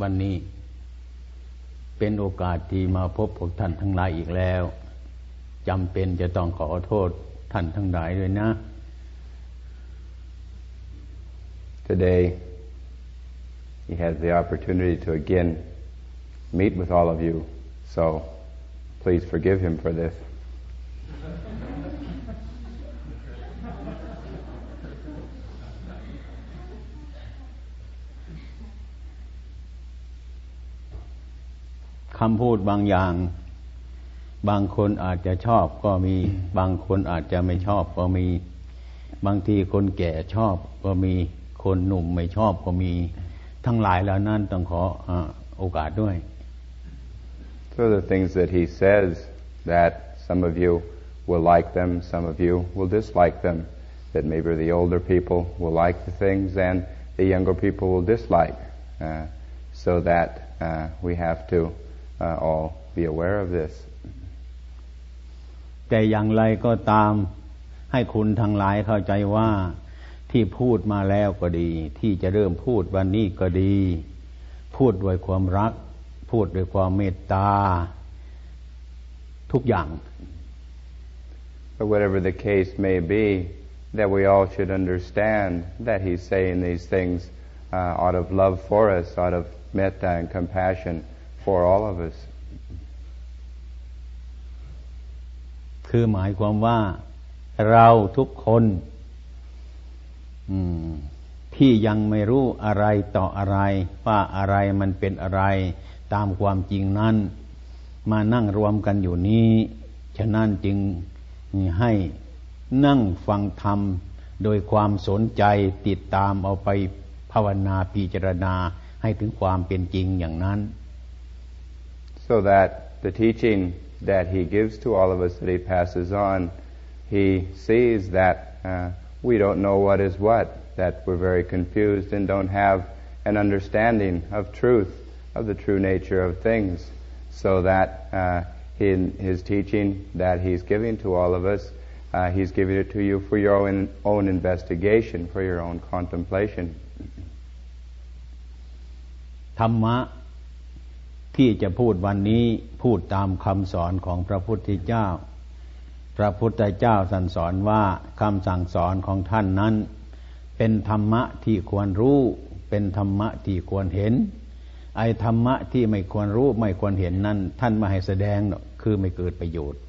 วันนี้ เป็นโอกาสที่มาพบพวกท่านทั้งหลายอีกแล้วจำเป็นจะต้องขอโทษท่านทั้งหลายด้วยนะ Today he has the opportunity to again meet with all of you so please forgive him for this คำพูดบางอย่าง บางคนอาจจะชอบก็มี บางคนอาจจะไม่ชอบก็มี บางทีคนแก่ชอบก็มี คนหนุ่มไม่ชอบก็มี ทั้งหลายแล้วนั่นต้องขอโอกาสด้วย So the things that he says that some of you will like them, some of you will dislike them. That maybe the older people will like the things and the younger people will dislike. Uh, so that uh, we have to uh, all be aware of this แต่อย่างไรก็ตามให้คุณทั้งหลายเข้าใจว่าที่พูดมาแล้วก็ดี ที่จะเริ่มพูดวันนี้ก็ดี พูดด้วยความรัก พูดด้วยความเมตตา ทุกอย่าง But whatever the case may be, that we all should understand that he's saying these things uh, out of love for us, out of metta and compassion. For all of us คือหมายความว่าเราทุกคนที่ยังไม่รู้อะไรต่ออะไร ว่าอะไรมันเป็นอะไร ตามความจริงนั้น มานั่งรวมกันอยู่นี้ ฉะนั้นจึงให้นั่งฟังธรรม โดยความสนใจติดตามเอาไปภาวนาพิจารณาให้ถึงความเป็นจริงอย่างนั้น so that the teaching that he gives to all of us that he passes on, he sees that uh, we don't know what is what, that we're very confused and don't have an understanding of truth, of the true nature of things, so that uh, in his teaching that he's giving to all of us, uh, he's giving it to you for your own, own investigation, for your own contemplation. ธรรมะ ที่จะพูดวันนี้พูดตามคำสอนของพระพุทธเจ้า พระพุทธเจ้าสั่งสอนว่าคำสั่งสอนของท่านนั้น เป็นธรรมะที่ควรรู้ เป็นธรรมะที่ควรเห็น ไอ้ธรรมะที่ไม่ควรรู้ไม่ควรเห็นนั้น ท่านมาให้แสดงคือไม่เกิดประโยชน์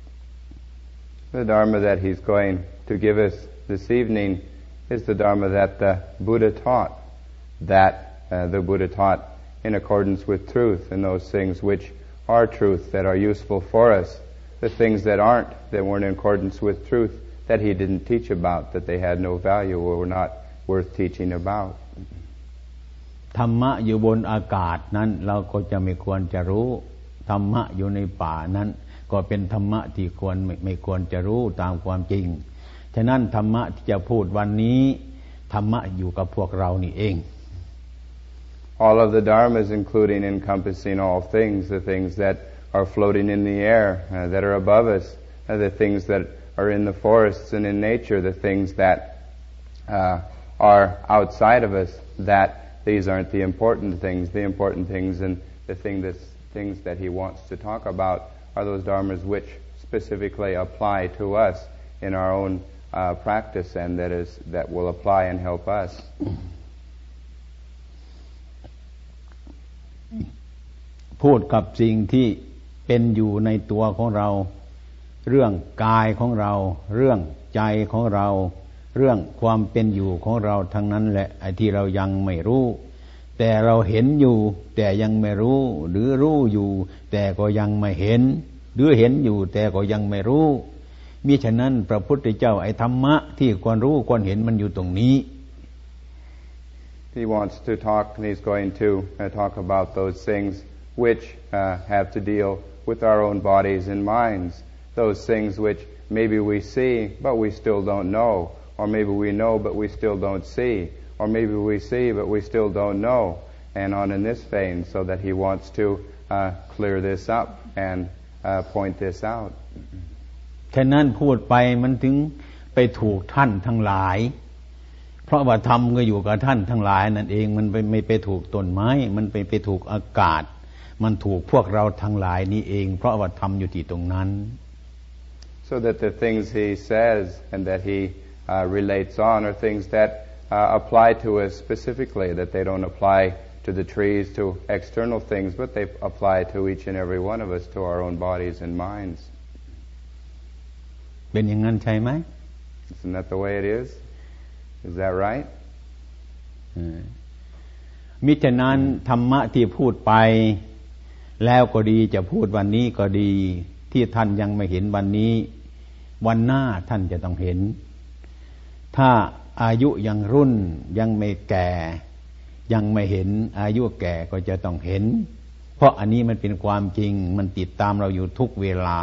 The Dharma that he's going to give us this evening is the Dharma that the Buddha taught, that uh, the Buddha taught in accordance with truth and those things which are truth that are useful for us. The things that aren't, that weren't in accordance with truth, that he didn't teach about, that they had no value or were not worth teaching about. ธรรมะอยู่บนอากาศนั้นเราก็จะไม่ควรจะรู้ธรรมะอยู่ในป่านั้น ก็เป็นธรรมะที่ควรไม่ไม่ควรจะรู้ตามความจริง ฉะนั้นธรรมะที่จะพูดวันนี้ธรรมะอยู่กับพวกเรานี่เอง all of the dharmas, including encompassing all things, the things that are floating in the air, uh, that are above us, uh, the things that are in the forests and in nature, the things that uh, are outside of us, that these aren't the important things. The important things and the thing that's, things that he wants to talk about are those dharmas which specifically apply to us in our own uh, practice and that is that will apply and help us. พูดกับสิ่งที่เป็นอยู่ในตัวของเรา เรื่องกายของเรา เรื่องใจของเรา เรื่องความเป็นอยู่ของเราทั้งนั้นแหละไอ้ที่เรายังไม่รู้ แต่เราเห็นอยู่ แต่ยังไม่รู้ หรือรู้อยู่ แต่ก็ยังไม่เห็น หรือเห็นอยู่ แต่ก็ยังไม่รู้มิฉะนั้นพระพุทธเจ้าไอ้ธรรมะที่ควรรู้ควรเห็นมันอยู่ตรงนี้ He wants to talk and he's going to talk about those things which uh, have to deal with our own bodies and minds. Those things which maybe we see, but we still don't know. Or maybe we know, but we still don't see. Or maybe we see, but we still don't know. And on in this vein, so that he wants to uh, clear this up and uh, point this out. ฉะนั้นพูดไปมันถึงไปถูกท่านทั้งหลาย เพราะว่าธรรมก็อยู่กับท่านทั้งหลายนั่นเองมันไม่ไปถูกต้นไม้ มันไปไปถูกอากาศ มันถูกพวกเราทั้งหลายนี้เอง เพราะว่าธรรมอยู่ที่ตรงนั้น so that the things he says and that he uh, relates on are things that uh, apply to us specifically that they don't apply to the trees to external things but they apply to each and every one of us to our own bodies and minds เป็นอย่างนั้นใช่ไหม Isn't that the way it is Is that right มิฉะนั้นธรรมะที่พูดไป แล้วก็ดีจะพูดวันนี้ก็ดี ที่ท่านยังไม่เห็นวันนี้ วันหน้าท่านจะต้องเห็น ถ้าอายุยังรุ่นยังไม่แก่ ยังไม่เห็น อายุแก่ก็จะต้องเห็น เพราะอันนี้มันเป็นความจริงมันติดตามเราอยู่ทุกเวลา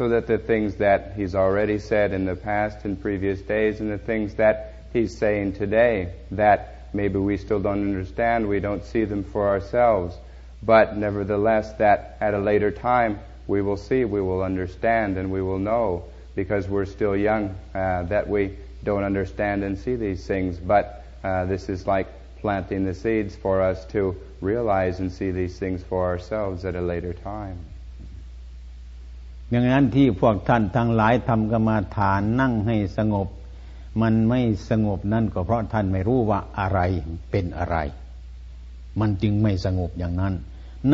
so that the things that he's already said in the past and previous days and the things that he's saying today that maybe we still don't understand, we don't see them for ourselves, but nevertheless that at a later time we will see, we will understand, and we will know because we're still young uh, that we don't understand and see these things. But uh, this is like planting the seeds for us to realize and see these things for ourselves at a later time. อย่างนั้นที่พวกท่านทั้งหลายทำกรรมาฐานนั่งให้สงบ มันไม่สงบนั่นก็เพราะท่านไม่รู้ว่าอะไรเป็นอะไร มันจึงไม่สงบอย่างนั้น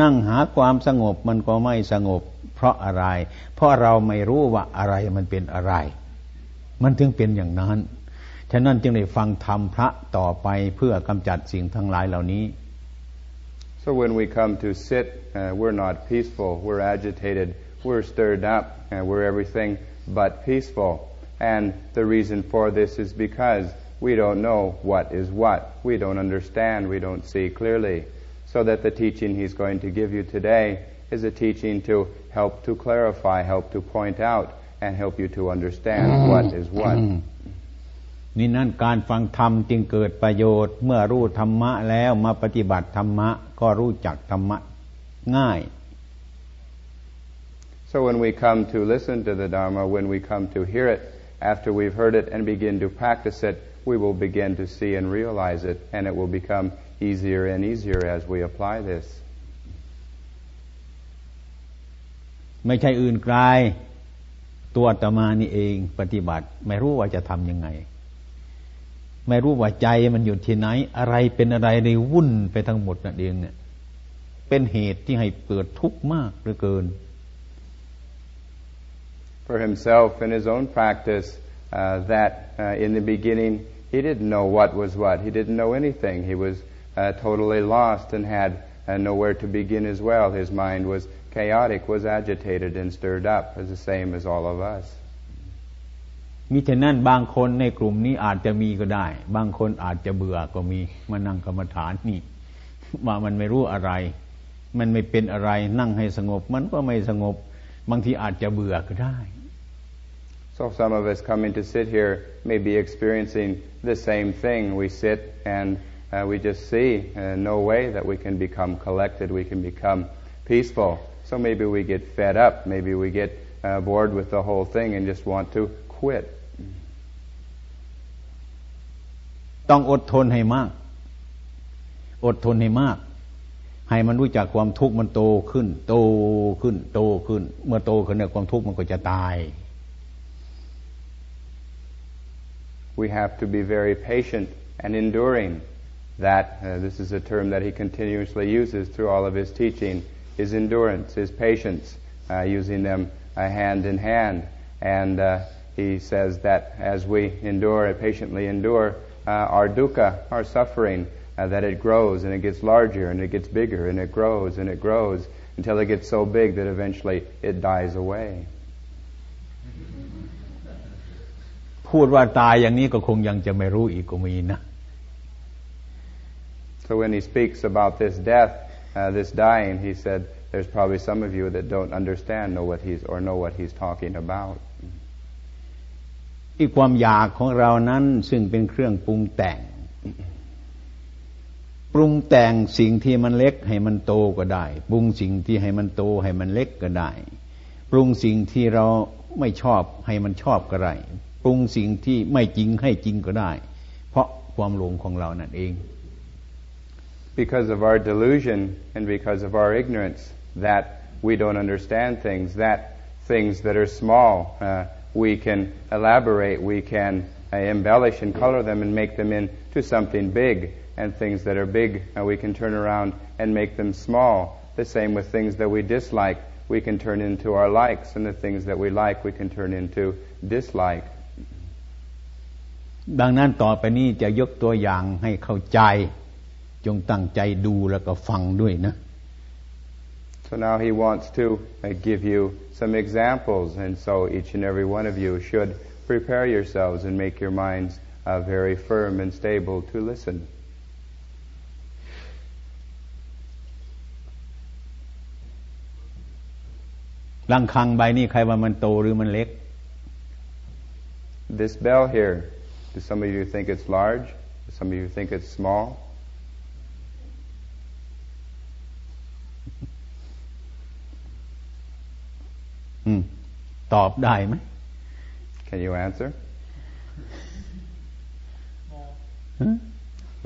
นั่งหาความสงบมันก็ไม่สงบ เพราะอะไร เพราะเราไม่รู้ว่าอะไรมันเป็นอะไร มันถึงเป็นอย่างนั้น ฉะนั้นจึงได้ฟังธรรมพระต่อไปเพื่อกำจัดสิ่งทั้งหลายเหล่านี้ So when we come to sit, uh, we're not peaceful, we're agitated, we're stirred up and we're everything but peaceful. And the reason for this is because we don't know what is what. We don't understand. We don't see clearly. So that the teaching he's going to give you today is a teaching to help to clarify, help to point out, and help you to understand what is what. นี่นั่นการฟังธรรมจึงเกิดประโยชน์เมื่อรู้ธรรมะแล้วมาปฏิบัติธรรมะก็รู้จักธรรมะง่าย So when we come to listen to the Dharma, when we come to hear it, after we've heard it and begin to practice it, we will begin to see and realize it, and it will become easier and easier as we apply this. ไม่ใช่อื่นไกลตัวตมานี่เองปฏิบัติ ไม่รู้ว่าจะทำยังไง ไม่รู้ว่าใจมันอยู่ที่ไหน อะไรเป็นอะไรในวุ่นไปทั้งหมดนั่นเองเนี่ย เป็นเหตุที่ให้เกิดทุกข์มากเหลือเกิน for himself in his own practice uh, that uh, in the beginning he didn't know what was what. He didn't know anything. He was uh, totally lost and had uh, nowhere to begin as well. His mind was chaotic, was agitated and stirred up, as the same as all of us. มิฉะนั้นบางคนในกลุ่มนี้อาจจะมีก็ได้ บางคนอาจจะเบื่อก็มีมานั่งกรรมฐานนี่ว่ามันไม่รู้อะไร มันไม่เป็นอะไรนั่งให้สงบ มันก็ไม่สงบบางทีอาจจะเบื่อก็ได้ so some of us coming to sit here may be experiencing the same thing. We sit and uh, we just see uh, no way that we can become collected, we can become peaceful. So maybe we get fed up, maybe we get uh, bored with the whole thing and just want to quit. ต้องอดทนให้มาก อดทนให้มาก ให้มันรู้จักความทุกข์มันโตขึ้น โตขึ้น โตขึ้น เมื่อโตขึ้นเนี่ยความทุกข์มันก็จะตาย we have to be very patient and enduring. That, uh, this is a term that he continuously uses through all of his teaching, his endurance, his patience, uh, using them uh, hand in hand. And uh, he says that as we endure, patiently endure uh, our dukkha, our suffering, uh, that it grows and it gets larger and it gets bigger and it grows and it grows until it gets so big that eventually it dies away. พูดว่าตายอย่างนี้ก็คงยังจะไม่รู้อีกก็มีนะ So when he speaks about this death, uh, this dying, he said, there's probably some of you that don't understand know what he's or know what he's talking about. อีกความอยากของเรานั้นซึ่งเป็นเครื่องปรุงแต่ง ปรุงแต่งสิ่งที่มันเล็กให้มันโตก็ได้ ปรุงสิ่งที่ให้มันโตให้มันเล็กก็ได้ ปรุงสิ่งที่เราไม่ชอบให้มันชอบก็ได้ ปรุงสิ่งที่ไม่จริงให้จริงก็ได้ เพราะความหลงของเรานั่นเอง because of our delusion and because of our ignorance that we don't understand things that things that are small uh, we can elaborate we can uh, embellish and color them and make them into something big and things that are big uh, we can turn around and make them small the same with things that we dislike we can turn into our likes, and the things that we like we can turn into dislike. ดังนั้นต่อไปนี้จะยกตัวอย่างให้เข้าใจ จงตั้งใจดูแล้วก็ฟังด้วยนะ So now he wants to uh, give you some examples, and so each and every one of you should prepare yourselves and make your minds uh, very firm and stable to listen. ลังคังใบนี้ใครว่ามันโตหรือมันเล็ก This bell here, do some of you think it's large? Do some of you think it's small? ตอบได้ไหม Can you answer?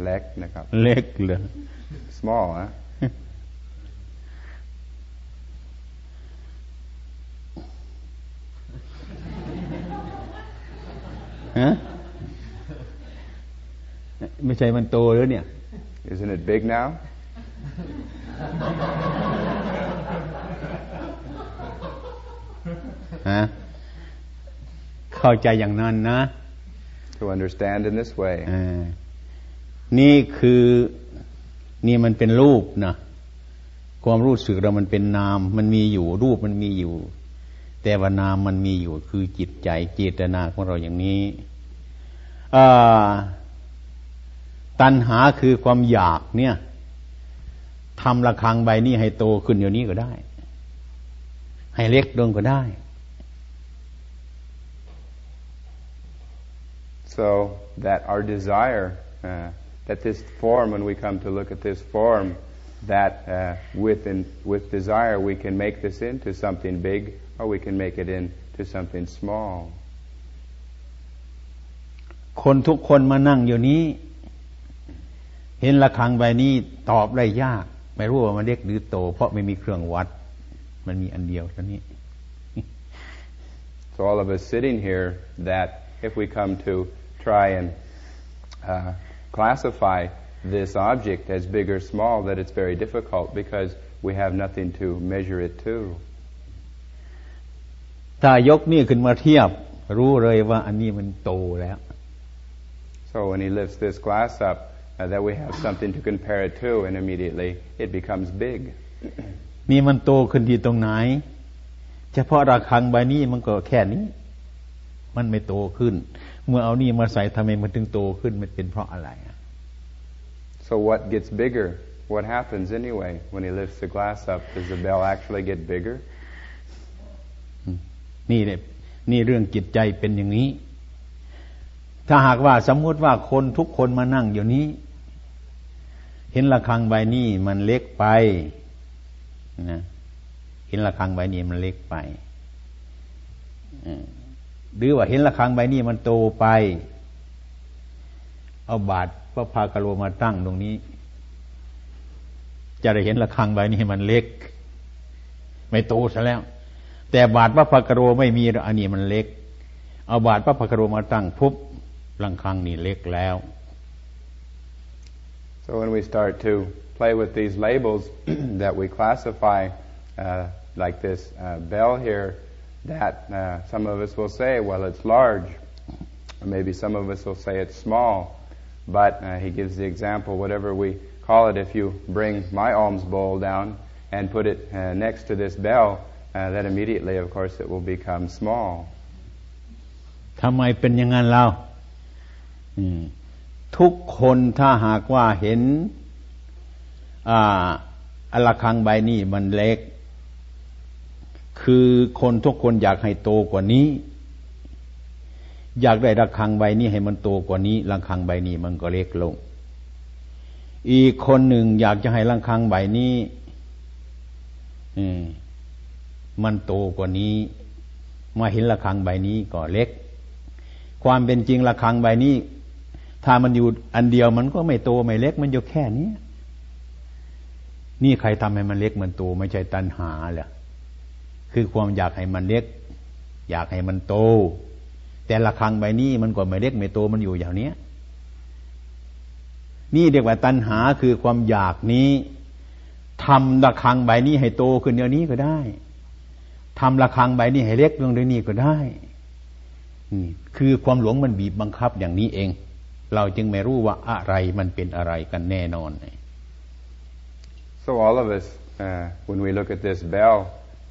เล็กนะครับ เล็กเลย Small, huh? ฮะ ไม่ใช่มันโตแล้วเนี่ย Isn't it big now? ฮะเข้าใจอย่างนั้นนะ To understand in this way. นี่คือนี่มันเป็นรูปนะความรู้สึกเรามันเป็นนาม มันมีอยู่รูปมันมีอยู่ แต่ว่านามมันมีอยู่ คือจิตใจเจตนาของเราอย่างนี้ตัณหาคือความอยากเนี่ยทำระคังใบนี้ให้โตขึ้นเดี๋ยวนี้ก็ได้ ให้เล็กลงก็ได้ so that our desire uh, that this form when we come to look at this form that uh, with in, with desire we can make this into something big or we can make it into something small. คนทุกคนมานั่งอยู่นี้ เห็นระฆังใบนี้ตอบได้ยาก ไม่รู้ว่ามันเล็กหรือโต เพราะไม่มีเครื่องวัด มันมีอันเดียวเท่านี้ So all of us sitting here, that if we come to try and uh, classify this object as big or small, that it's very difficult because we have nothing to measure it to. ถ้ายกนี่ขึ้นมาเทียบ รู้เลยว่าอันนี้มันโตแล้ว so when he lifts this glass up uh, that we have something to compare it to and immediately it becomes big นี่มันโตขึ้นที่ตรงไหนเฉพาะระฆังใบนี้มันก็แค่นี้ มันไม่โตขึ้น เมื่อเอานี่มาใส่ทำไมมันถึงโตขึ้นมันเป็นเพราะอะไร so what gets bigger what happens anyway when he lifts the glass up does the bell actually get bigger นี่เนี่ยนี่เรื่องจิตใจเป็นอย่างนี้ ถ้าหากว่าสมมุติว่าคนทุกคนมานั่งอยู่นี้ เห็นระฆังใบนี้มันเล็กไปนะเห็นระฆังใบนี้มันเล็กไป หรือว่าเห็นระฆังใบนี้มันโตไป เอาบาทพระพากะโลมาตั้งตรงนี้ จะได้เห็นระฆังใบนี้มันเล็ก ไม่โตซะแล้ว แต่บาทพระพากโรไม่มีอันนี้มันเล็ก เอาบาทพระพากโรมาตั้งพุบลังคังนี่เล็กแล้ว so when we start to play with these labels that we classify uh, like this uh, bell here that uh, some of us will say well it's large or maybe some of us will say it's small but uh, he gives the example whatever we call it if you bring my alms bowl down and put it uh, next to this bell uh, then immediately, of course, it will become small. ทำไมเป็นอย่างนั้นเราทุกคนถ้าหากว่าเห็นอละคังใบนี้มันเล็ก คือคนทุกคนอยากให้โตกว่านี้ อยากได้ระฆังใบนี้ให้มันโตกว่านี้ระฆังใบนี้มันก็เล็กลง อีกคนหนึ่งอยากจะให้ระฆังใบนี้มันโตกว่านี้ มาเห็นระฆังใบนี้ก็เล็ก ความเป็นจริงระฆังใบนี้ ถ้ามันอยู่อันเดียวมันก็ไม่โตไม่เล็ก มันอยู่แค่นี้นี่ใครทำให้มันเล็กมันโตไม่ใช่ตัณหาแหละ คือความอยากให้มันเล็ก อยากให้มันโต แต่ละครังใบนี้มันก็ไม่เล็กไม่โตมันอยู่อย่างเนี้ยนี่เรียกว่าตัณหาคือความอยากนี้ทำระคังใบนี้ให้โตขึ้นเดี๋ยวนี้ก็ได้ทำระคังใบนี้ให้เล็กลงเดี๋ยวนี้ก็ได้นี่คือความหลงมันบีบบังคับอย่างนี้เอง เราจึงไม่รู้ว่าอะไรมันเป็นอะไรกันแน่นอน So all of us, uh, when we look at this bell,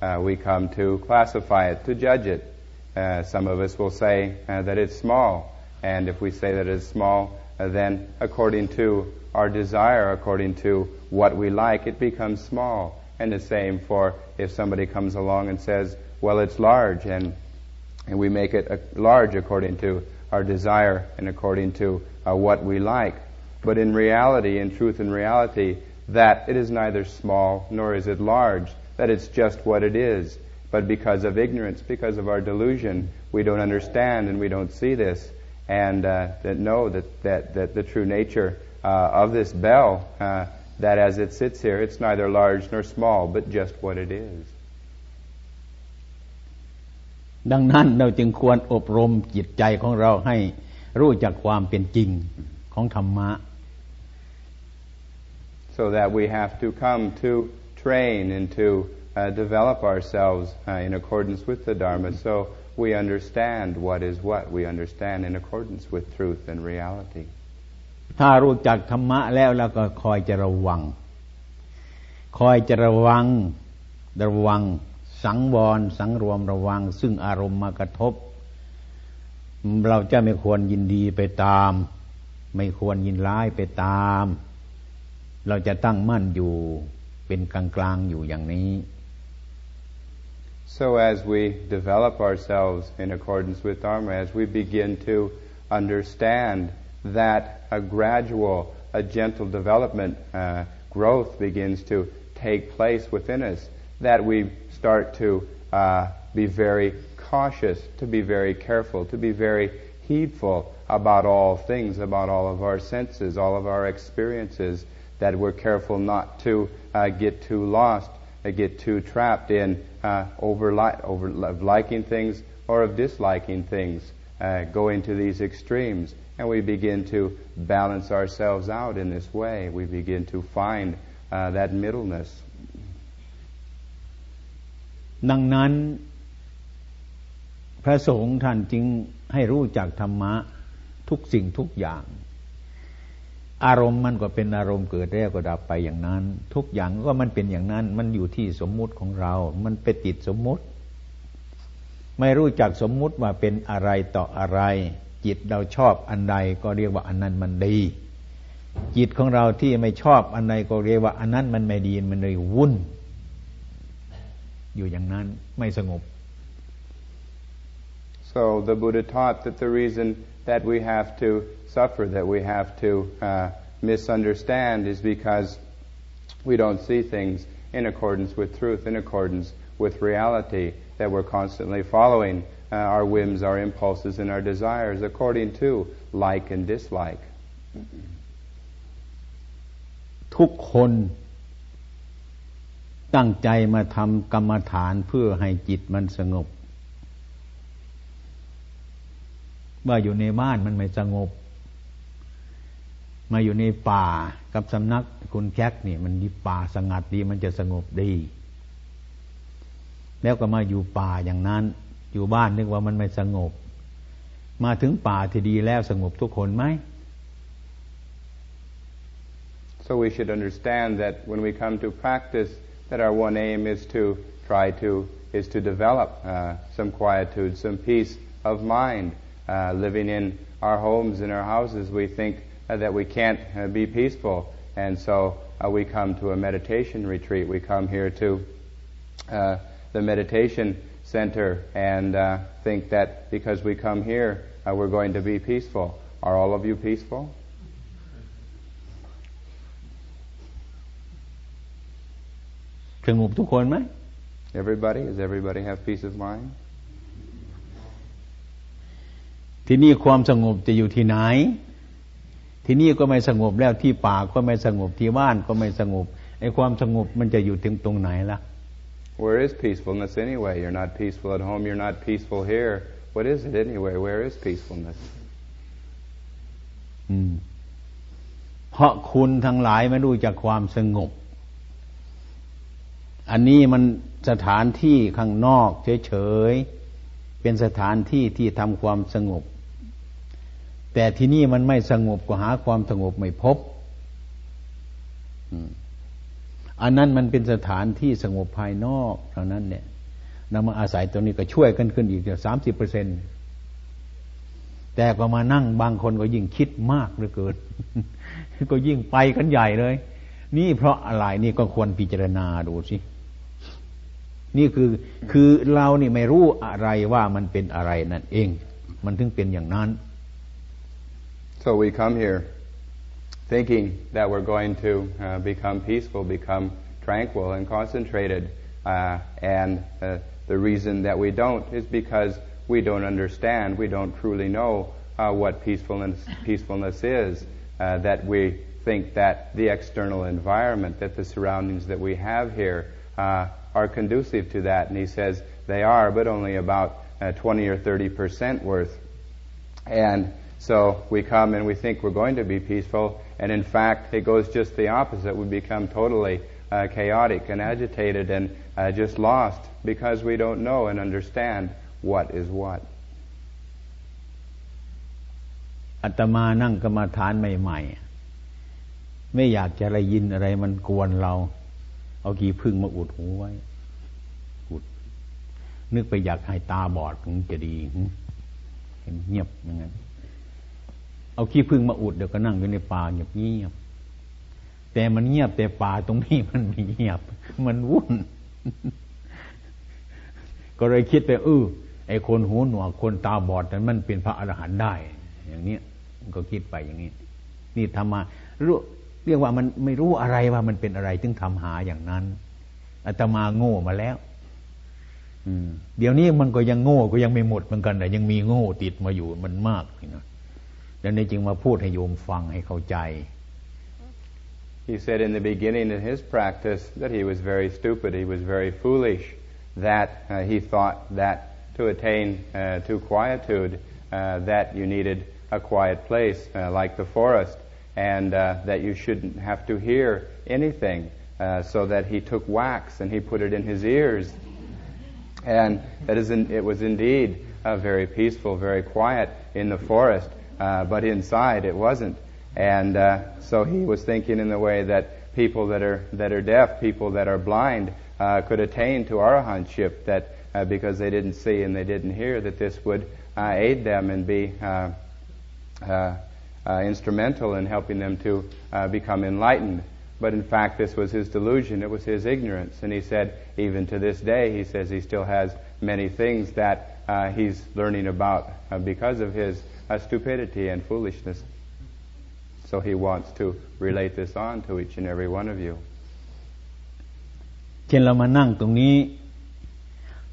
uh, we come to classify it, to judge it. Uh, some of us will say uh, that it's small, and if we say that it's small, uh, then according to our desire, according to what we like, it becomes small. And the same for if somebody comes along and says, well, it's large, and, and we make it large according to our desire and according to uh, what we like. But in reality, in truth and reality, that it is neither small nor is it large, that it's just what it is. But because of ignorance, because of our delusion, we don't understand and we don't see this, and uh, that know that, that, that the true nature uh, of this bell, uh, that as it sits here, it's neither large nor small, but just what it is. ดังนั้นเราจึงควรอบรมจิตใจของเราให้รู้จักความเป็นจริงของธรรมะ so that we have to come to train and to uh, develop ourselves uh, in accordance with the Dharma so we understand what is what. We understand in accordance with truth and reality. ถ้ารู้จักธรรมะแล้วแล้วก็คอยจะระวัง คอยจะระวัง ระวัง สังวร สังรวมระวัง ซึ่งอารมณ์มากระทบ เราจะไม่ควรยินดีไปตาม ไม่ควรยินร้ายไปตาม เราจะตั้งมั่นอยู่ เป็นกลางกลางอยู่อย่างนี้ So as we develop ourselves in accordance with Dharma, as we begin to understand that a gradual, a gentle development, uh, growth begins to take place within us, that we start to uh, be very cautious, to be very careful, to be very heedful about all things, about all of our senses, all of our experiences, that we're careful not to uh, get too lost, uh, get too trapped in uh, over, over liking things or of disliking things, uh, go into these extremes. And we begin to balance ourselves out in this way. We begin to find uh, that middleness. ดังนั้นพระสงฆ์ท่านจึงให้รู้จักธรรมะทุกสิ่งทุกอย่าง อารมณ์มันก็เป็นอารมณ์เกิดแล้วก็ดับไปอย่างนั้น ทุกอย่างก็มันเป็นอย่างนั้น มันอยู่ที่สมมุติของเรา มันไปติดสมมุติ ไม่รู้จักสมมุติว่าเป็นอะไรต่ออะไร จิตเราชอบอันใดก็เรียกว่าอันนั้นมันดี จิตของเราที่ไม่ชอบอันใดก็เรียกว่าอันนั้นมันไม่ดีมันเลยวุ่น อยู่อย่างนั้นไม่สงบ so the Buddha taught that the reason that we have to suffer that we have to uh, misunderstand is because we don't see things in accordance with truth, in accordance with reality, that we're constantly following uh, our whims, our impulses, and our desires according to like and dislike. ทุกคนตั้งใจมาทำกรรมฐานเพื่อให้จิตมันสงบ ว่าอยู่ในบ้านมันไม่สงบ มาอยู่ในป่ากับสำนักคุณแคกนี่มันดีป่าสงัดดีมันจะสงบดี แล้วก็มาอยู่ป่าอย่างนั้น อยู่บ้านนึกว่ามันไม่สงบ มาถึงป่าที่ดีแล้วสงบทุกคนไหม So we should understand that when we come to practice, that our one aim is to try to is to develop uh, some quietude, some peace of mind. Uh, living in our homes, in our houses, we think uh, that we can't uh, be peaceful. And so uh, we come to a meditation retreat. We come here to uh, the meditation center and uh, think that because we come here, uh, we're going to be peaceful. Are all of you peaceful? Everybody? Does everybody have peace of mind? ที่นี่ความสงบจะอยู่ที่ไหน ที่นี่ก็ไม่สงบแล้วที่ป่าก็ไม่สงบที่บ้านก็ไม่สงบไอ้ความสงบมันจะอยู่ถึงตรงไหนล่ะ Where is peacefulness anyway? You're not peaceful at home. You're not peaceful here. What is it anyway? Where is peacefulness? เพราะคุณทั้งหลายไม่รู้จักความสงบ อันนี้มันสถานที่ข้างนอกเฉยๆ เป็นสถานที่ที่ทำความสงบ แต่ที่นี่มันไม่สงบก็หาความสงบไม่พบอันนั้นมันเป็นสถานที่สงบภายนอกเท่านั้นเนี่ยนำมาอาศัยตรงนี้ก็ช่วยกันขึ้นอีกสามสิบเปอร์เซ็นต์แต่ก็มานั่งบางคนก็ยิ่งคิดมากเหลือเกินก็ยิ่งไปกันใหญ่เลย นี่เพราะอะไรนี่ก็ควรพิจารณาดูสิ นี่คือคือเรานี่ไม่รู้อะไรว่ามันเป็นอะไรนั่นเอง มันถึงเป็นอย่างนั้น so we come here thinking that we're going to uh, become peaceful become tranquil and concentrated uh, and uh, the reason that we don't is because we don't understand we don't truly know uh, what peacefulness peacefulness is uh, that we think that the external environment, that the surroundings that we have here uh, are conducive to that. And he says they are, but only about uh, 20 or 30 percent worth. And so we come and we think we're going to be peaceful, and in fact, it goes just the opposite. We become totally uh, chaotic and agitated and uh, just lost because we don't know and understand what is what. อาตมานั่งกรรมาฐานใหม่ ๆ ไม่อยากจะได้ยินอะไรมันกวนเรา เอากี่พึ่งมาอุดหูไว้ อุด นึกไปอยากให้ตาบอดถึงจะดีเห็นเงียบอย่างนั้น เอาขี้พึ่งมาอุดเดี๋ยวก็นั่งอยู่ในป่าเงียบเงียบแต่มันเงียบแต่ป่าตรงนี้มันไม่เงียบ มันวุ่น ก็เลยคิดไปเออไอคนหูหนวกคนตาบอดนั้นมันเป็นพระอรหันต์ได้ อย่างนี้ก็คิดไปอย่างนี้ นี่ทำมารู้เรียกว่ามันไม่รู้อะไรว่ามันเป็นอะไรถึงทำหาอย่างนั้นอาตมาโง่มาแล้วเดี๋ยวนี้มันก็ยังโง่ก็ยังไม่หมดเหมือนกันแต่ยังมีโง่ติดมาอยู่มันมากนะ ดังนี้จึงมาพูดให้โยมฟังให้เข้าใจ He said in the beginning of his practice that he was very stupid, he was very foolish, that uh, he thought that to attain uh, to quietude, uh, that you needed a quiet place uh, like the forest, and uh, that you shouldn't have to hear anything. Uh, so that he took wax and he put it in his ears, and that is, in, it was indeed very peaceful, very quiet in the forest, uh, but inside it wasn't. And uh, so he was thinking in the way that people that are that are deaf, people that are blind, could attain to arahantship. That because they didn't see and they didn't hear, that this would aid them and be uh, uh, instrumental in helping them to uh, become enlightened. But in fact, this was his delusion. It was his ignorance. And he said, even to this day, he says he still has many things that uh, he's learning about uh, because of his uh, stupidity and foolishness. So he wants to relate this on to each and every one of you. เช่นเรามานั่งตรงนี้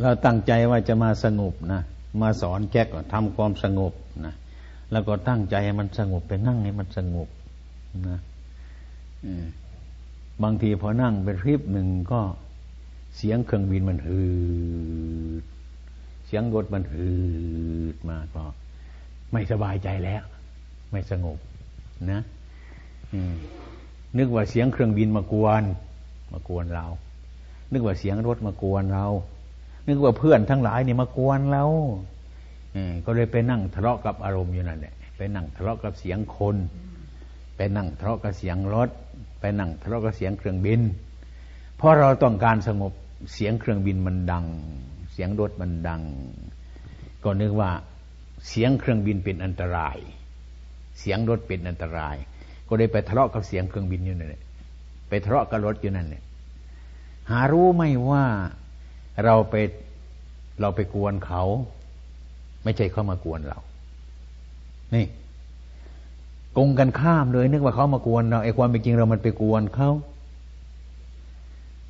เราตั้งใจว่าจะมาสงบนะ มาสอนแก้ก่อนทำความสงบนะ แล้วก็ตั้งใจให้มันสงบไปนั่งให้มันสงบนะบางทีพอนั่งไปคลิปหนึ่งก็เสียงเครื่องบินมันฮืด เสียงรถมันฮืดมาก็ ไม่สบายใจแล้ว ไม่สงบนะนึกว่าเสียงเครื่องบินมากวน มากวนเรา นึกว่าเสียงรถมากวนเรา นึกว่าเพื่อนทั้งหลายเนี่ยมากวนเราก็เลยไปนั่งทะเลาะกับอารมณ์อยู่นั่นแหละไปนั่งทะเลาะกับเสียงคน ไปนั่งทะเลาะกับเสียงรถ ไปนั่งทะเลาะกับเสียงเครื่องบิน เพราะเราต้องการสงบเสียงเครื่องบินมันดัง สียงรถมันดัง ก็นึกว่าเสียงเครื่องบินเป็นอันตราย เสียงรถเป็นอันตราย ก็เลยไปทะเลาะกับเสียงเครื่องบินอยู่นั่นแหละไปทะเลาะกับรถอยู่นั่นแหละหารู้ไหมว่าเราไปเราไปกวนเขา ไม่ใช่เขามากวนเรา นี่กงกันข้ามเลย นึกว่าเขามากวนเราไอ้ความเป็นจริงเรามันไปกวนเขา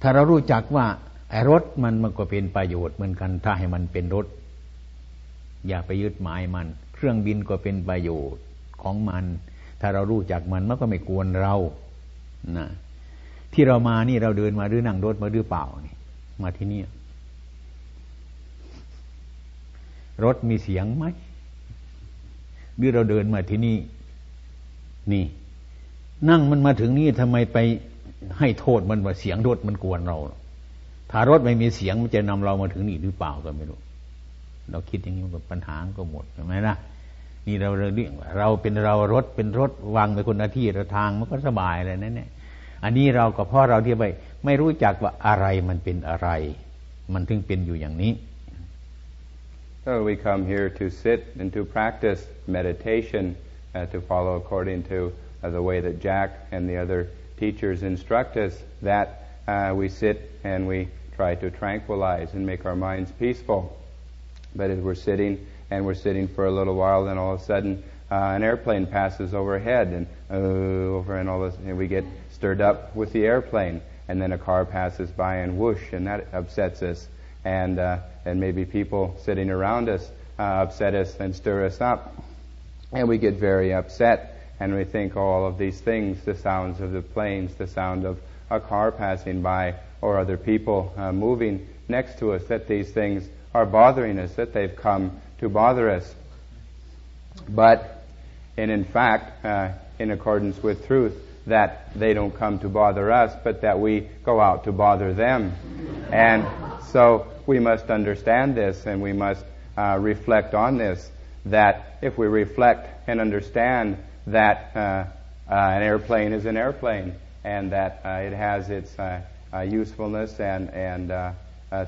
ถ้าเรารู้จักว่า ไอ้รถมันมันก็เป็นประโยชน์เหมือนกัน ถ้าให้มันเป็นรถ อย่าไปยึดหมายมัน เครื่องบินก็เป็นประโยชน์ของมัน ถ้าเรารู้จักมันมันก็ไม่กวนเรานะที่เรามานี่เราเดินมาหรือนั่งรถมาหรือเปล่านี่ มาที่นี่รถมีเสียงไหมหรือเราเดินมาที่นี่ นี่ นั่งมันมาถึงนี่ทำไมไปให้โทษมันว่าเสียงรถมันกวนเรา ถ้ารถไม่มีเสียงมันจะนำเรามาถึงนี่หรือเปล่าก็ไม่รู้ เราคิดอย่างนี้มันก็ปัญหาก็หมดใช่ไหมนะนี่เราเรื่องเราเป็นเรารถเป็นรถวางไปคนละที่เราทางมันก็สบายเลยนั่นเนี่ยอันนี้เราก็เพราะเราที่ไปไม่รู้จักว่าอะไรมันเป็นอะไร มันถึงเป็นอยู่อย่างนี้ So we come here to sit and to practice meditation, uh, to follow according to uh, the way that Jack and the other teachers instruct us, that uh, we sit and we try to tranquilize and make our minds peaceful. But as we're sitting and we're sitting for a little while, then all of a sudden uh, an airplane passes overhead and uh, over and all this, and we get stirred up with the airplane. And then a car passes by and whoosh, and that upsets us and uh, and maybe people sitting around us uh, upset us and stir us up, and we get very upset and we think all of these things, the sounds of the planes, the sound of a car passing by, or other people uh, moving next to us, that these things are bothering us, that they've come to bother us. But, and in fact, uh, in accordance with truth, that they don't come to bother us, but that we go out to bother them. And so we must understand this and we must uh, reflect on this. That if we reflect and understand that uh, uh, an airplane is an airplane and that uh, it has its uh, uh, usefulness and, and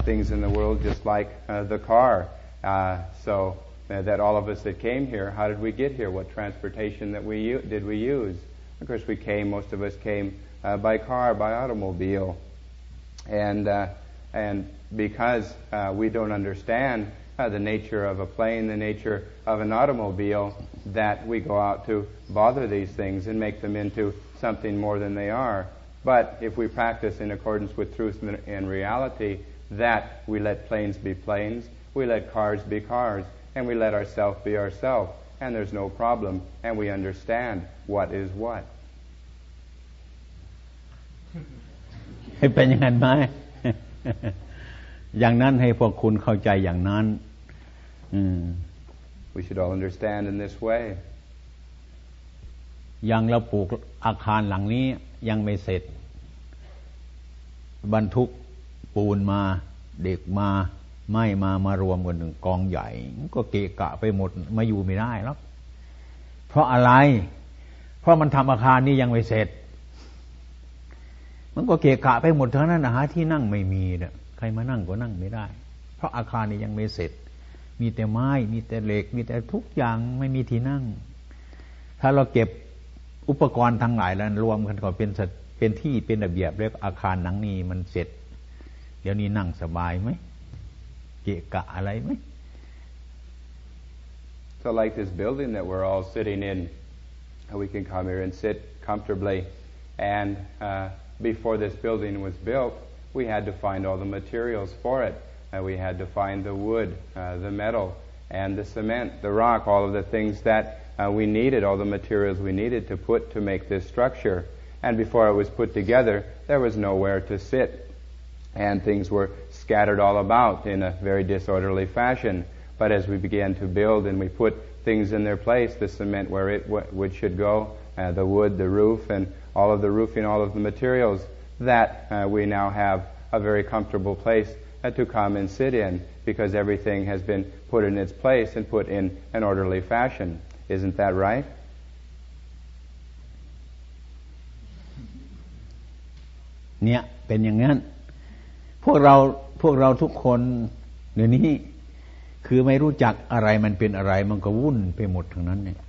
things in the world just like the car. so that all of us that came here, how did we get here? What transportation that we u- did we use? Of course, we came. Most of us came by car, by automobile, and and because uh, we don't understand uh, the nature of a plane, the nature of an automobile, that we go out to bother these things and make them into something more than they are. But if we practice in accordance with truth and reality, that we let planes be planes, we let cars be cars, and we let ourselves be ourselves, and there's no problem, and we understand what is what. เป็นอย่างนั้นไหมอย่างนั้นให้พวกคุณเข้าใจอย่างนั้น We should all understand in this way. ยังเราปลูก อาคารหลังนี้ยังไม่เสร็จ บรรทุกปูนมาเด็กมาไม่มามารวมกันหนึ่งกองใหญ่ ก็เกะกะไปหมดมาอยู่ไม่ได้แล้วเพราะอะไร เพราะมันทำอาคารนี้ยังไม่เสร็จ มันก็เกะกะไปหมดทั้งนั้นหาที่นั่งไม่มีเนี่ยใครมานั่งก็นั่งไม่ได้ เพราะอาคารนี้ยังไม่เสร็จ มีแต่ไม้ มีแต่เหล็ก มีแต่ทุกอย่างไม่มีที่นั่ง ถ้าเราเก็บ อุปกรณ์ทั้งหลายแล้วรวมกันก็เป็นเป็นที่เป็นระเบียบเรียกอาคารหนังนี้มันเสร็จ เดี๋ยวนี้นั่งสบายไหม เกะกะอะไรไหม So like this building that we're all sitting in, we can come here and sit comfortably. And uh, before this building was built, we had to find all the materials for it. Uh, we had to find the wood, uh, the metal, and the cement, the rock, all of the things that uh, we needed, all the materials we needed to put to make this structure. And before it was put together, there was nowhere to sit. And things were scattered all about in a very disorderly fashion. But as we began to build and we put things in their place, the cement where it would should go, uh, the wood, the roof, and all of the roofing, all of the materials, that uh, we now have a very comfortable place uh, to come and sit in because everything has been put in its place and put in an orderly fashion. Isn't that right? เนี่ย เป็นอย่างนั้น พวกเราพวกเราทุกคนเดี๋ยวนี้คือไม่รู้จักอะไรมันเป็นอะไร มันก็วุ่นไปหมดทั้งนั้นเนี่ย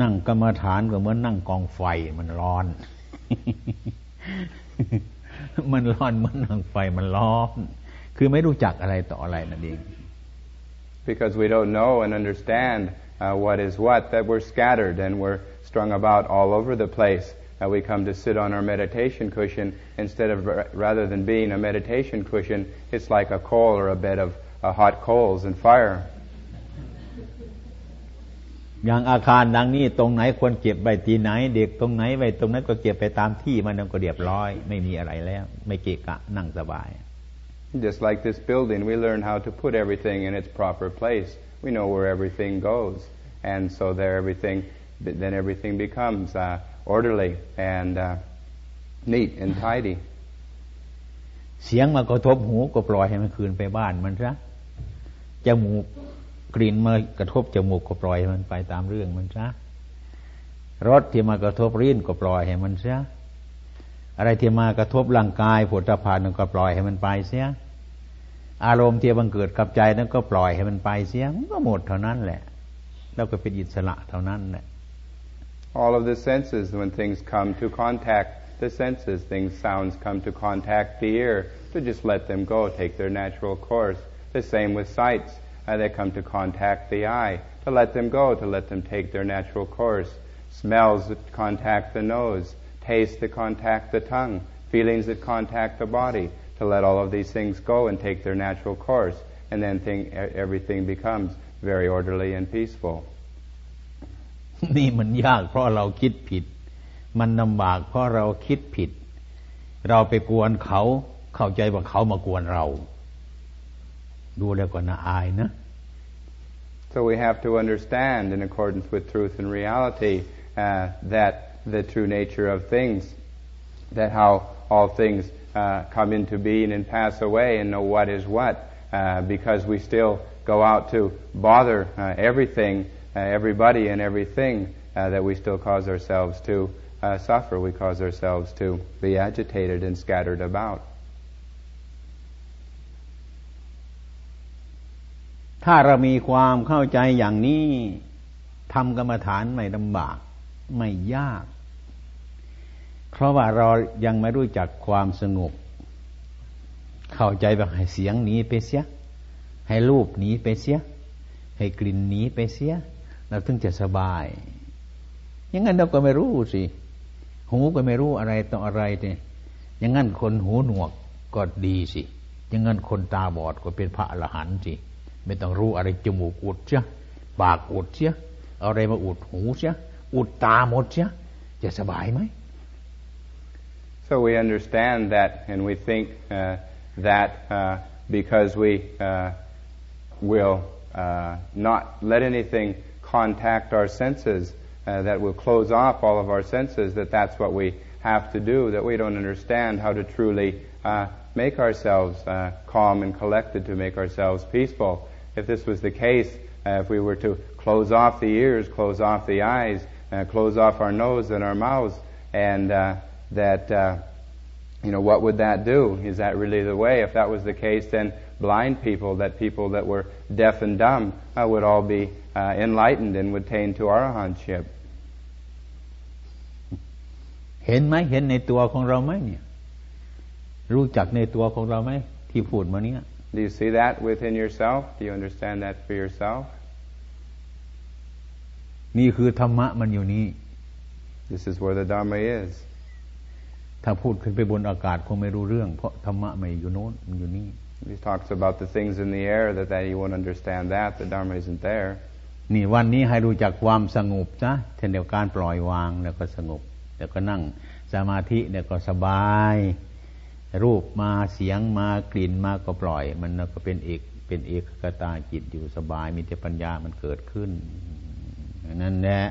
นั่งกรรมฐานก็เหมือนนั่งกองไฟมันร้อน มันร้อนมันหนังไฟมันร้อน คือไม่รู้จักอะไรต่ออะไรนั่นเอง because we don't know and understand uh, what is what that we're scattered and we're strung about all over the place uh, we come to sit on our meditation cushion instead of rather than being a meditation cushion it's like a coal or a bed of uh, hot coals and fire อย่างอาคารดังนี้ตรงไหนควรเก็บไว้ที่ไหน เด็กตรงไหนไว้ตรงนั้นก็เก็บไปตามที่มันก็เรียบร้อย ไม่มีอะไรแล้ว ไม่เกะกะนั่งสบาย Just like this building, we learn how to put everything in its proper place. We know where everything goes, and so there everything, then everything becomes uh, orderly and uh, neat and tidy. เสียงมากระทบหูก็ปล่อยให้มันคืนไปบ้านมันซะจมูกกลิ่นมากระทบจมูกก็ปล่อยให้มันไปตามเรื่องมันซะรสที่มากระทบริ้นก็ปล่อยให้มันซะอะไรที่มากระทบร่างกายผลพานก็ปล่อยให้มันไปเสีย อารมณ์ที่บังเกิดกับใจนั้นก็ปล่อยให้มันไปเสียมันก็หมดเท่านั้นแหละแล้วก็เป็นอิสระเท่านั้นแหละ All of the senses, when things come to contact the senses, things, sounds come to contact the ear, to just let them go, take their natural course. The same with sights. uh, they come to contact the eye, to let them go, to let them take their natural course. Smells that contact the nose, tastes that contact the tongue, feelings that contact the body, to let all of these things go and take their natural course. And then think, everything becomes very orderly and peaceful. นี่มันยากเพราะเราคิดผิด มันลำบากเพราะเราคิดผิด เราไปกวนเขาเข้าใจว่าเขามากวนเราดูแล้วก็น่าอายนะ So we have to understand, in accordance with truth and reality, uh, that the true nature of things, that how all things uh, come into being and pass away, and know what is what, uh, because we still go out to bother uh, everything, uh, everybody, and everything, uh, that we still cause ourselves to suffer. We cause ourselves to be agitated and scattered about. ถ้าเรามีความเข้าใจอย่างนี้ทำกรรมฐานไม่ลำบาก ไม่ยาก เพราะว่าเรายังไม่รู้จักความสงบ เข้าใจแบบให้เสียงหนีไปเสีย ให้รูปหนีไปเสีย ให้กลิ่นหนีไปเสีย เราถึงจะสบาย อย่างนั้นเราก็ไม่รู้สิ หูก็ไม่รู้อะไรต่ออะไรเนี่ยอย่างนั้นคนหูหนวกก็ดีสิ อย่างนั้นคนตาบอดก็เป็นพระอรหันต์สิ ไม่ต้องรู้อะไรจมูกอุดเสีย ปากอุดเสีย อะไรมาอุดหูเสีย อุดตาหมดเสีย จะสบายไหม So we understand that, and we think uh, that uh, because we uh, will uh, not let anything contact our senses, uh, that will close off all of our senses, that that's what we have to do, that we don't understand how to truly uh, make ourselves calm and collected, to make ourselves peaceful. If this was the case, if we were to close off the ears, close off the eyes, close off our nose and our mouths, and uh, that, uh, you know, what would that do? Is that really the way? If that was the case, then blind people, that people that were deaf and dumb, uh, would all be uh, enlightened and would attain to arahantship. เห็นไหมเห็นในตัวของเราไหมเนี่ยรู้จักในตัวของเราไหมที่พูดมาเนี้ย do you see that within yourself? Do you understand that for yourself? นี่คือธรรมะมันอยู่นี่ This is where the Dharma is. ถ้าพูดขึ้นไปบนอากาศคงไม่รู้เรื่อง เพราะธรรมะไม่อยู่โน้นมันอยู่นี่ He talks about the things in the air that, that you won't understand that the Dharma isn't there. นี่วันนี้ให้รู้จักความสงบซะเช่นเดียวกันปล่อยวางแล้วก็สงบ แล้วก็นั่งสมาธิแล้วก็สบาย รูปมาเสียงมากลิ่นมาก็ปล่อย มันก็เป็นเอกเป็นเอกกตาจิตอยู่สบาย มีแต่ปัญญามันเกิดขึ้นนั่นแหละ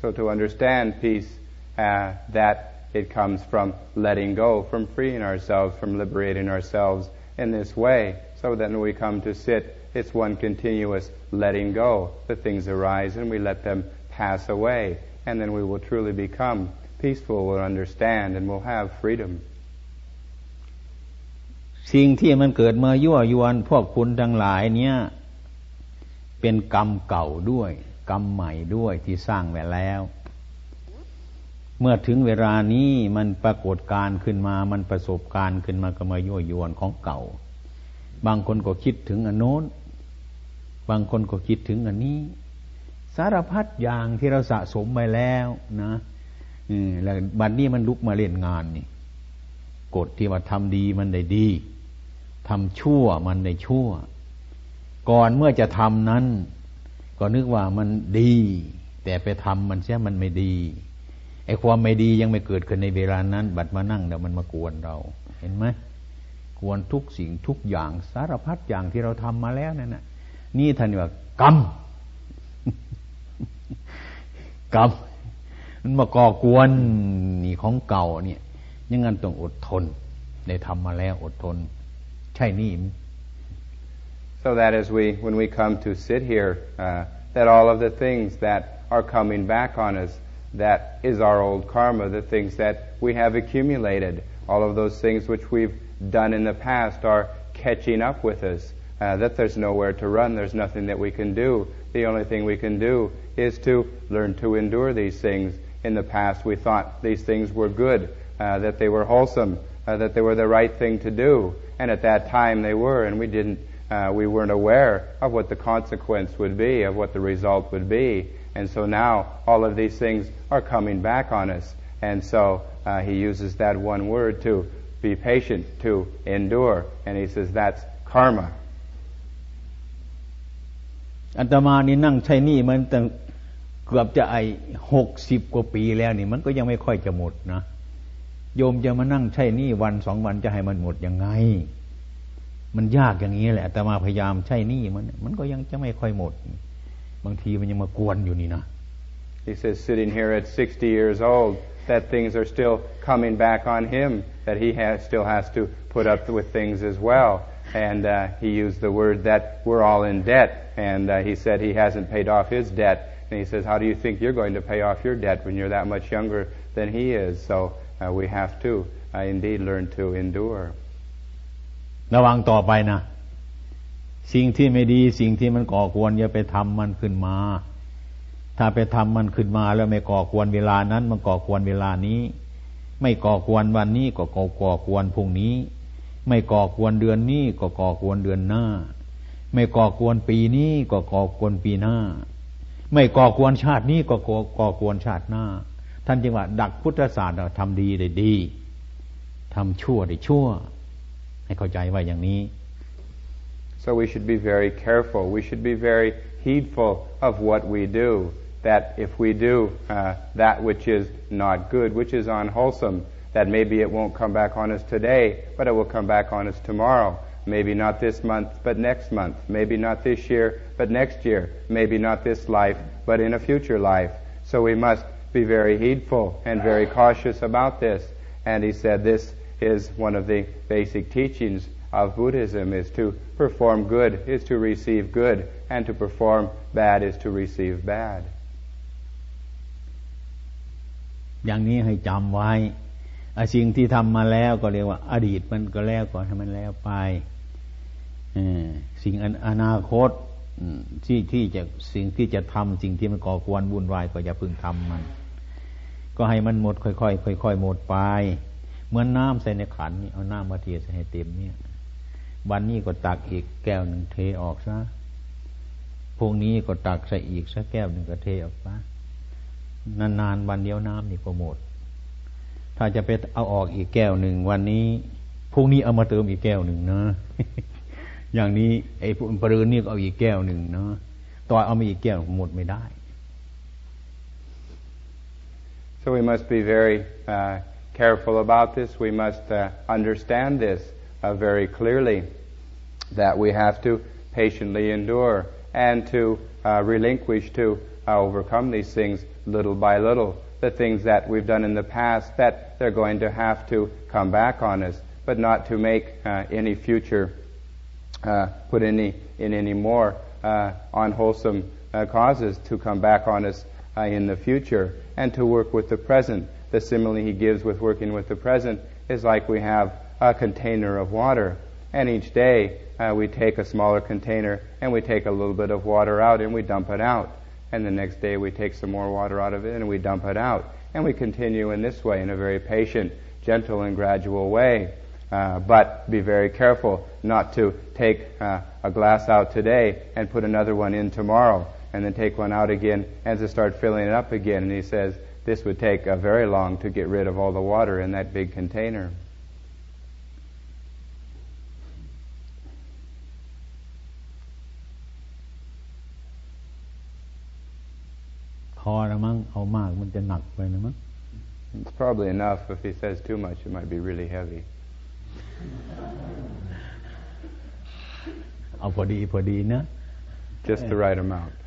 so to understand peace uh, that it comes from letting go from freeing ourselves from liberating ourselves in this way so that when we come to sit it's one continuous letting go the things arise and we let them pass away and then we will truly become peaceful, will understand, and will have freedom. สิ่งที่มันเกิดมายั่วยวนพวกคุณทั้งหลายเนี่ยเป็นกรรมเก่าด้วย กรรมใหม่ด้วยที่สร้างไว้แล้ว เมื่อถึงเวลานี้มันปรากฏการขึ้นมา มันประสบการณ์ขึ้นมาก็มายั่วยวนของเก่า บางคนก็คิดถึงอันโน้น บางคนก็คิดถึงอันนี้ สารพัดอย่างที่เราสะสมไปแล้วนะแล้วบัดนนี้มันลุกมาเล่นงานนี่กฎที่ว่าทำดีมันได้ดีทำชั่วมันได้ชั่ว ก่อนเมื่อจะทำนั้น ก็นึกว่ามันดี แต่ไปทำมันเสียมันไม่ดี ไอ้ความไม่ดียังไม่เกิดขึ้นในเวลานั้น บัดมานั่งเดี๋ยวมันมากวนเรา เห็นไหมกวนทุกสิ่งทุกอย่างสารพัดอย่างที่เราทำมาแล้วนั่นน่ะ นี่ท่านว่ากรรมกรรมมันมาก่อกวนนี่ของเก่าเนี่ยยังงั้นต้องอดทนได้ทำมาแล้วอดทน ใช่นี่ so that as we when we come to sit here uh, that all of the things that are coming back on us that is our old karma the things that we have accumulated. All of those things which we've done in the past are catching up with us uh, that there's nowhere to run there's nothing that we can do. The only thing we can do is to learn to endure these things. In the past we thought these things were good, uh, that they were wholesome, uh, that they were the right thing to do, and at that time they were, and we didn't, uh, we weren't aware of what the consequence would be, of what the result would be, and so now all of these things are coming back on us, and so uh, he uses that one word to be patient, to endure, and he says that's karma. อัตมานี่นั่งใช้นี่มันแต่กือบจะไอหกสิบกว่าปีแล้วนี่มันก็ยังไม่ค่อยจะหมดนะโยมจะมานั่งใช่นี่วันสองวันจะให้มันหมดยังไง มันยากอย่างนี้แหละแต่มาพยายามใช่นี่มัน มันก็ยังจะไม่ค่อยหมด บางทีมันยังมากวนอยู่นี่นะ He says sitting here at 60 years old that things are still coming back on him that he has, still has to put up with things as well and uh, he used the word that we're all in debt and uh, he said he hasn't paid off his debt And he says, How do you think you're going to pay off your debt when you're that much younger than he is? So uh, we have to uh, indeed learn to endure. ระวังต่อไปนะ สิ่งที่ไม่ดีสิ่งที่มันก่อกวนอย่าไปทำมันขึ้นมา ถ้าไปทำมันขึ้นมาแล้วไม่ก่อกวนเวลานั้น มันก่อกวนเวลานี้ ไม่ก่อกวนวันนี้ก็ก่อก่อควนพรุ่งนี้ ไม่ก่อกวนเดือนนี้ก็ก่อกวนเดือนหน้า ไม่ก่อกวนปีนี้ก็ก่อกวนปีหน้า ไม่ก่อกวนชาตินี้ก็ก่อกวนชาติหน้า ท่านจึงว่า ดักพุทธศาสตร์ทำดีได้ดีทำชั่วได้ชั่ว ให้เข้าใจว่าอย่างนี้ so we should be very careful we should be very heedful of what we do that if we do uh, that which is not good which is unwholesome that maybe it won't come back on us today but it will come back on us tomorrow Maybe not this month, but next month. Maybe not this year, but next year. Maybe not this life, but in a future life. So we must be very heedful and very cautious about this. And he said this is one of the basic teachings of Buddhism is to perform good is to receive good and to perform bad is to receive bad อย่างนี้ให้จำไว้สิ่งที่ทำมาแล้วก็เรียกว่า อดีตมันก็แล้วก่อนให้มันแล้วไปสิ่งอนาคตที่ที่จะสิ่งที่จะทำสิ่งที่มันก่อควรวุ่นวายก็อย่าพึงทำมัน ก็ให้มันหมดค่อยๆค่อยๆหมดไปเหมือนน้ำใส่ในขันนี่เอาน้ำมาเทใส่ให้เต็มเนี่ย วันนี้ก็ตักอีกแก้วหนึ่งเทออกซะพวกนี้ก็ตักใส่อีกสักแก้วหนึ่งก็เทออกซะนานๆวันเดียวน้ำนี่ก็หมด ถ้าจะไปเอาออกอีกแก้วหนึ่งวันนี้พรุ่งนี้เอามาเติมอีกแก้วหนึ่งนะ อย่างนี้ไอ้ปรืนนี่ก็เอาอีกแก้วหนึ่งเนาะต่อเอามาอีกแก้วหมดไม่ได้ so we must be very uh, careful about this we must uh, understand this uh, very clearly that we have to patiently endure and to uh, relinquish to uh, overcome these things little by little the things that we've done in the past that they're going to have to come back on us but not to make uh, any future uh, put any in any more uh, unwholesome causes to come back on us in the future, and to work with the present. The simile he gives with working with the present is like we have a container of water, and each day uh, we take a smaller container and we take a little bit of water out and we dump it out, and the next day we take some more water out of it and we dump it out, and we continue in this way in a very patient, gentle, and gradual way. Uh, but be very careful not to take uh, a glass out today and put another one in tomorrow, and then take one out again and to start filling it up again. And he says this would take a very long to get rid of all the water in that big container. อ เอามากมันจะหนักไปนะมั้ง It's probably enough. If he says too much, it might be really heavy. เอาพอดีพอดีนะ Just the right amount.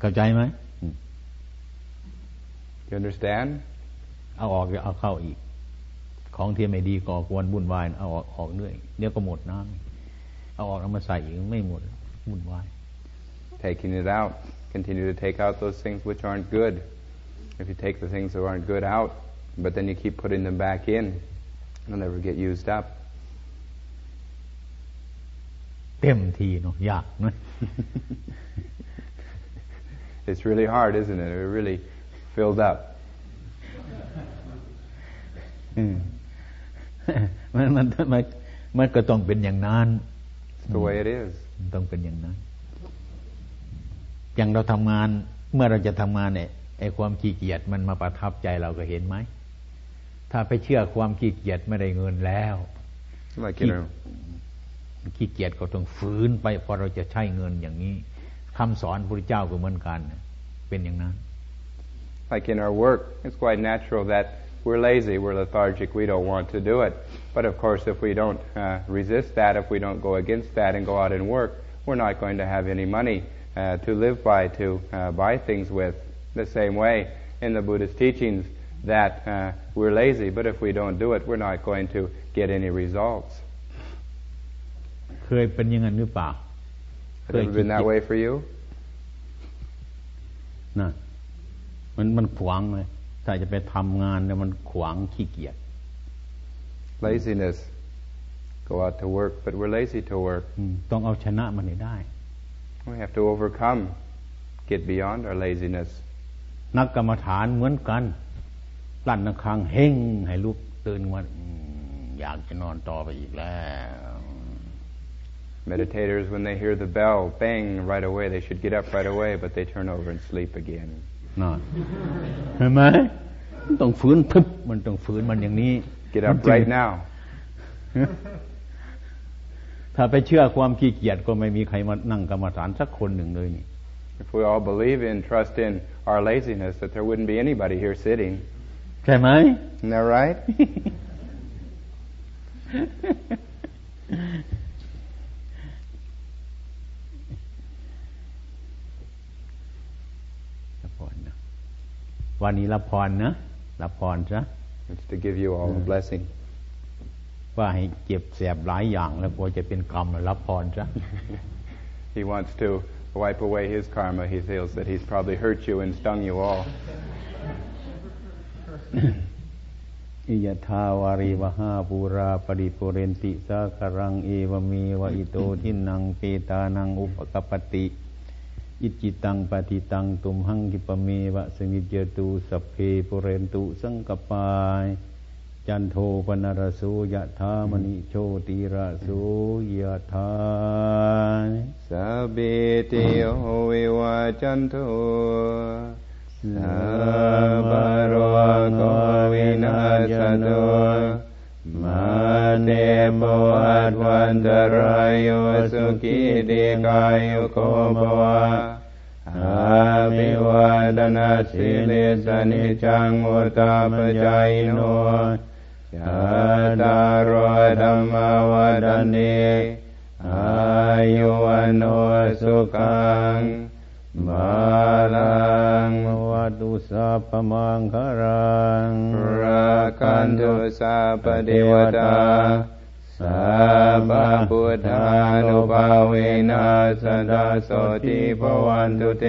เข้าใจไหม You understand? เอาออกเอาเข้าอีก ของที่ไม่ดีก่อกวนวุ่นวายเอาออกออกเรื่อยเดี๋ยวก็หมดน้ำเอาออกเอามาใส่อีกไม่หมดวุ่นวาย Taking it out. Continue to take out those things which aren't good. If you take the things that aren't good out, but then you keep putting them back in, they'll never get used up. เต็มทีเนาะยากนะ It's really hard, isn't it? It really filled up. อืม มันมันมันมันก็ต้องเป็นอย่างนั้น It's the way it is. มันต้องเป็นอย่างนั้น อย่างเราทำงานเมื่อเราจะทำงานเนี่ยไอ้ความขี้เกียจมันมาประทับใจเราก็เห็นไหม ถ้าไปเชื่อความขี้เกียจไม่ได้เงินแล้ว Like in a, ขี้เกียจก็ต้องฝืนไปพอเราจะใช้เงินอย่างนี้คำสอนพระเจ้าก็เหมือนกัน เป็นอย่างนั้น like in our work, it's quite natural that we're lazy, we're lethargic, we don't want to do it. But of course, if we don't uh, resist that, if we don't go against that and go out and work, we're not going to have any money uh, to live by, to uh, buy things with. The same way in the Buddhist teachings that uh, we're lazy, but if we don't do it, we're not going to get any results. เคยเป็นอย่างนั้นหรือเปล่า Has it ever been that way for you? นะมันมันขวางเลย ถ้าจะไปทำงานเนี่ยมันขวางขี้เกียจ Laziness. Go out to work, but we're lazy to work. อืมต้องเอาชนะมันให้ได้ We have to overcome, get beyond our laziness. นักกรรมฐานเหมือนกันลั่นระฆังเฮงให้ลุกตื่นมาอืมอยากจะนอนต่อไปอีกแล้ว Meditators, when they hear the bell bang right away, they should get up right away, but they turn over and sleep again. น่ะเห็นไหมมันต้องฝืนพึบมันต้องฝืนมันอย่างนี้ Get มัน up จึง right now. ถ้าไปเชื่อความขี้เกียจก็ไม่มีใครมานั่งกรรมฐานสักคนหนึ่งเลยนี่ If we all believe in, trust in our laziness, that there wouldn't be anybody here sitting. ใช่ไหม Isn't that right? รับพรนะ วันนี้รับพรนะรับพรซะ It's to give you all a blessing. ว่าให้เจ็บแสบหลายอย่างแล้วกลัวจะเป็นกรรมรับพรซะ He wants to wipe away his karma. He feels that he's probably hurt you and stung you all. อิยทาวาริวหาปูราปริปุเรนติสาคารังเอวเมวะอิโตทินังเปตานังอุปกปปติ อิจิตังปฏิตังตุมหังกิปะเมวะสมิจเจตุสัพเพปุเรนตุสังกปายจันโทปนรโสยะธามณิโชติระโสยะธา Sabitiyo vivajantu Sabbarogo vinasantu Mate bhavadvantarayo sukhi dikayuko bhava Abhivadana มาเนโปอัตวันตรายุสุขีดีกายุโคบวะอาภิวาดนาสิลิสนิจังอุตตาปจายโนยะตารธรรมวดเนิอายุวโนสุขังมา สัพพมังคารังรากันตุสัพพเทวตาสัพพพุทธานุภาเวนัสดาโสติภวันตุเต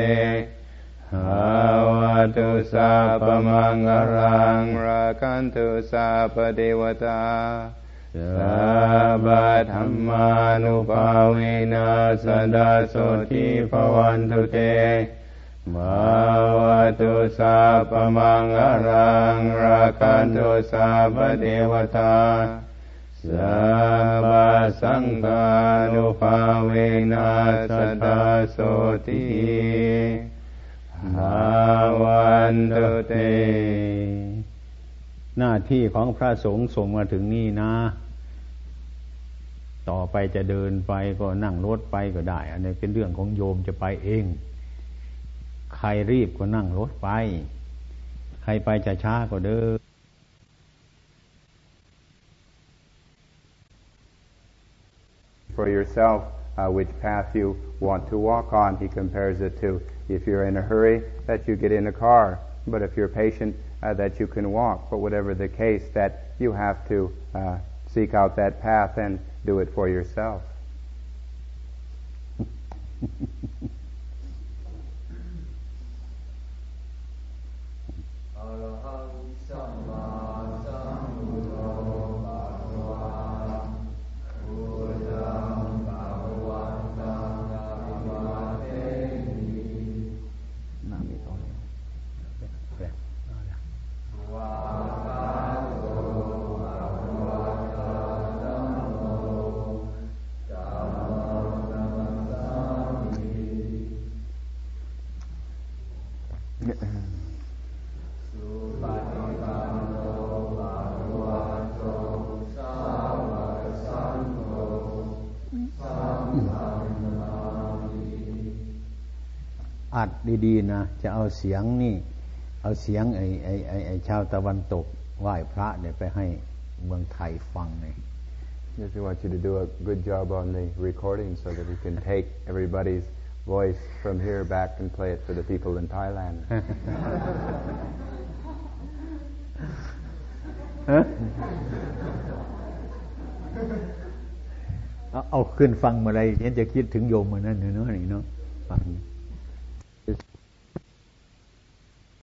หาวาตุสัพพมังคารังรากันตุสัพพเทวตาสัพพธรรมานุภาเวนัสดาโสติภวันตุเต ภาวตุสัพพมังคารังราคันตุสัพพเทวตาสัพพสังฆานุภาเวนัสดาโสติภาวันตุเต หน้าที่ของพระสงฆ์ส่งมาถึงนี่นะ ต่อไปจะเดินไปก็นั่งรถไปก็ได้ อันนี้เป็นเรื่องของโยมจะไปเอง ใครรีบก็นั่งรถไป ใครไปจะช้าก็เดิน For yourself, uh, which path you want to walk on, he compares it to if you're in a hurry, that you get in a car. But if you're patient, uh, that you can walk. But whatever the case, that you have to uh, seek out that path and do it for yourself. ดดีๆนะ จะเอาเสียงนี่ เอาเสียงไอ้ไอ้ไอ้ไอ้ชาวตะวันตกไหว้พระเนี่ยไปให้เมืองไทยฟังเนี่ย Yes, we want you to do a good job on the recording so that we can take everybody's voice from here back and play it for the people in Thailand. เอาเอาขึ้นฟังเมื่อไรเห็นจะคิดถึงโยมมานั่นเนาะนี่เนาะฟัง